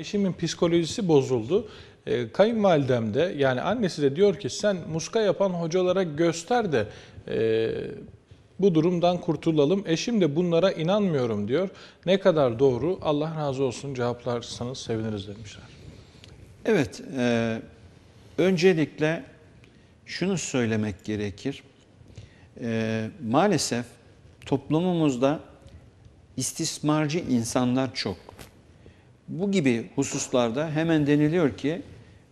Eşimin psikolojisi bozuldu. E, kayınvalidem de yani annesi de diyor ki sen muska yapan hocalara göster de e, bu durumdan kurtulalım. Eşim de bunlara inanmıyorum diyor. Ne kadar doğru Allah razı olsun cevaplarsanız seviniriz demişler. Evet, e, öncelikle şunu söylemek gerekir. E, maalesef toplumumuzda istismarcı insanlar çok. Bu gibi hususlarda hemen deniliyor ki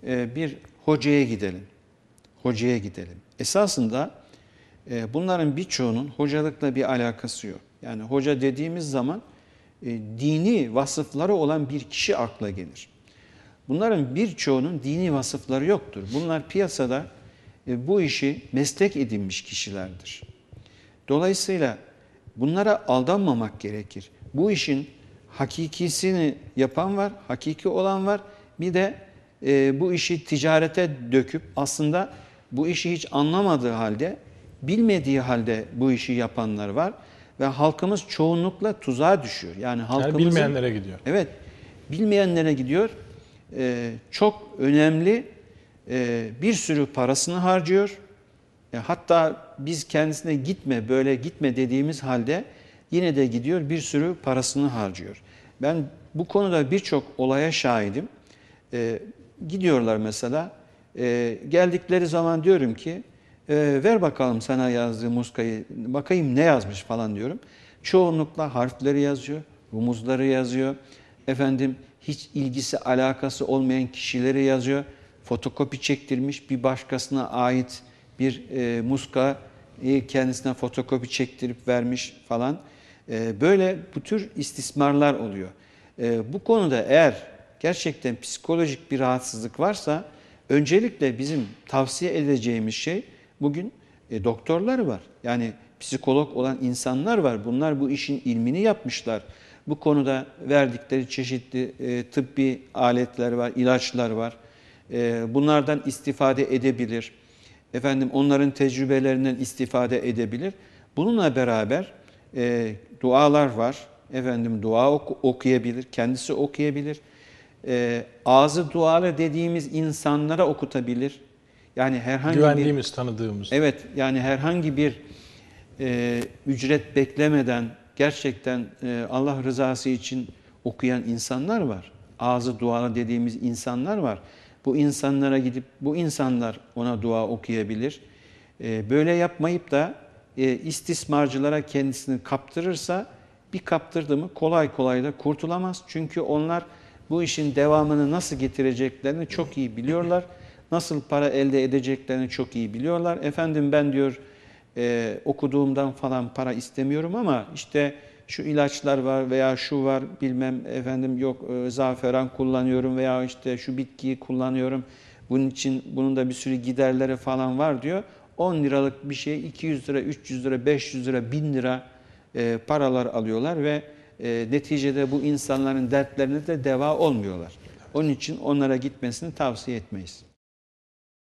e, bir hocaya gidelim. Hocaya gidelim. Esasında e, bunların birçoğunun hocalıkla bir alakası yok. Yani hoca dediğimiz zaman e, dini vasıfları olan bir kişi akla gelir. Bunların birçoğunun dini vasıfları yoktur. Bunlar piyasada e, bu işi meslek edinmiş kişilerdir. Dolayısıyla bunlara aldanmamak gerekir. Bu işin hakikisini yapan var, hakiki olan var. Bir de e, bu işi ticarete döküp aslında bu işi hiç anlamadığı halde, bilmediği halde bu işi yapanlar var. Ve halkımız çoğunlukla tuzağa düşüyor. Yani halkımızın... Yani bilmeyenlere gidiyor. Evet, bilmeyenlere gidiyor. Ee, çok önemli e, bir sürü parasını harcıyor. E, hatta biz kendisine gitme, böyle gitme dediğimiz halde yine de gidiyor bir sürü parasını harcıyor. Ben bu konuda birçok olaya şahidim. E, gidiyorlar mesela, e, geldikleri zaman diyorum ki, e, ver bakalım sana yazdığı muskayı, bakayım ne yazmış falan diyorum. Çoğunlukla harfleri yazıyor, rumuzları yazıyor. Efendim hiç ilgisi alakası olmayan kişileri yazıyor. Fotokopi çektirmiş bir başkasına ait bir e, muska kendisine fotokopi çektirip vermiş falan. E, böyle bu tür istismarlar oluyor. E, bu konuda eğer gerçekten psikolojik bir rahatsızlık varsa öncelikle bizim tavsiye edeceğimiz şey bugün e, doktorlar var. Yani psikolog olan insanlar var. Bunlar bu işin ilmini yapmışlar. Bu konuda verdikleri çeşitli e, tıbbi aletler var, ilaçlar var. E, bunlardan istifade edebilir. Efendim onların tecrübelerinden istifade edebilir. Bununla beraber e, dualar var. Efendim dua ok okuyabilir, kendisi okuyabilir. E, ağzı dualı dediğimiz insanlara okutabilir. Yani herhangi Güvendiğimiz, bir, tanıdığımız. Evet, yani herhangi bir e, ücret beklemeden gerçekten e, Allah rızası için okuyan insanlar var. Ağzı dualı dediğimiz insanlar var. Bu insanlara gidip bu insanlar ona dua okuyabilir. E, böyle yapmayıp da e, istismarcılara kendisini kaptırırsa bir kaptırdı mı kolay kolay da kurtulamaz. Çünkü onlar bu işin devamını nasıl getireceklerini çok iyi biliyorlar. Nasıl para elde edeceklerini çok iyi biliyorlar. Efendim ben diyor e, okuduğumdan falan para istemiyorum ama işte şu ilaçlar var veya şu var bilmem efendim yok e, zaferan kullanıyorum veya işte şu bitkiyi kullanıyorum. Bunun için bunun da bir sürü giderleri falan var diyor. 10 liralık bir şey 200 lira, 300 lira, 500 lira, 1000 lira e, paralar alıyorlar ve e, neticede bu insanların dertlerine de deva olmuyorlar. Onun için onlara gitmesini tavsiye etmeyiz.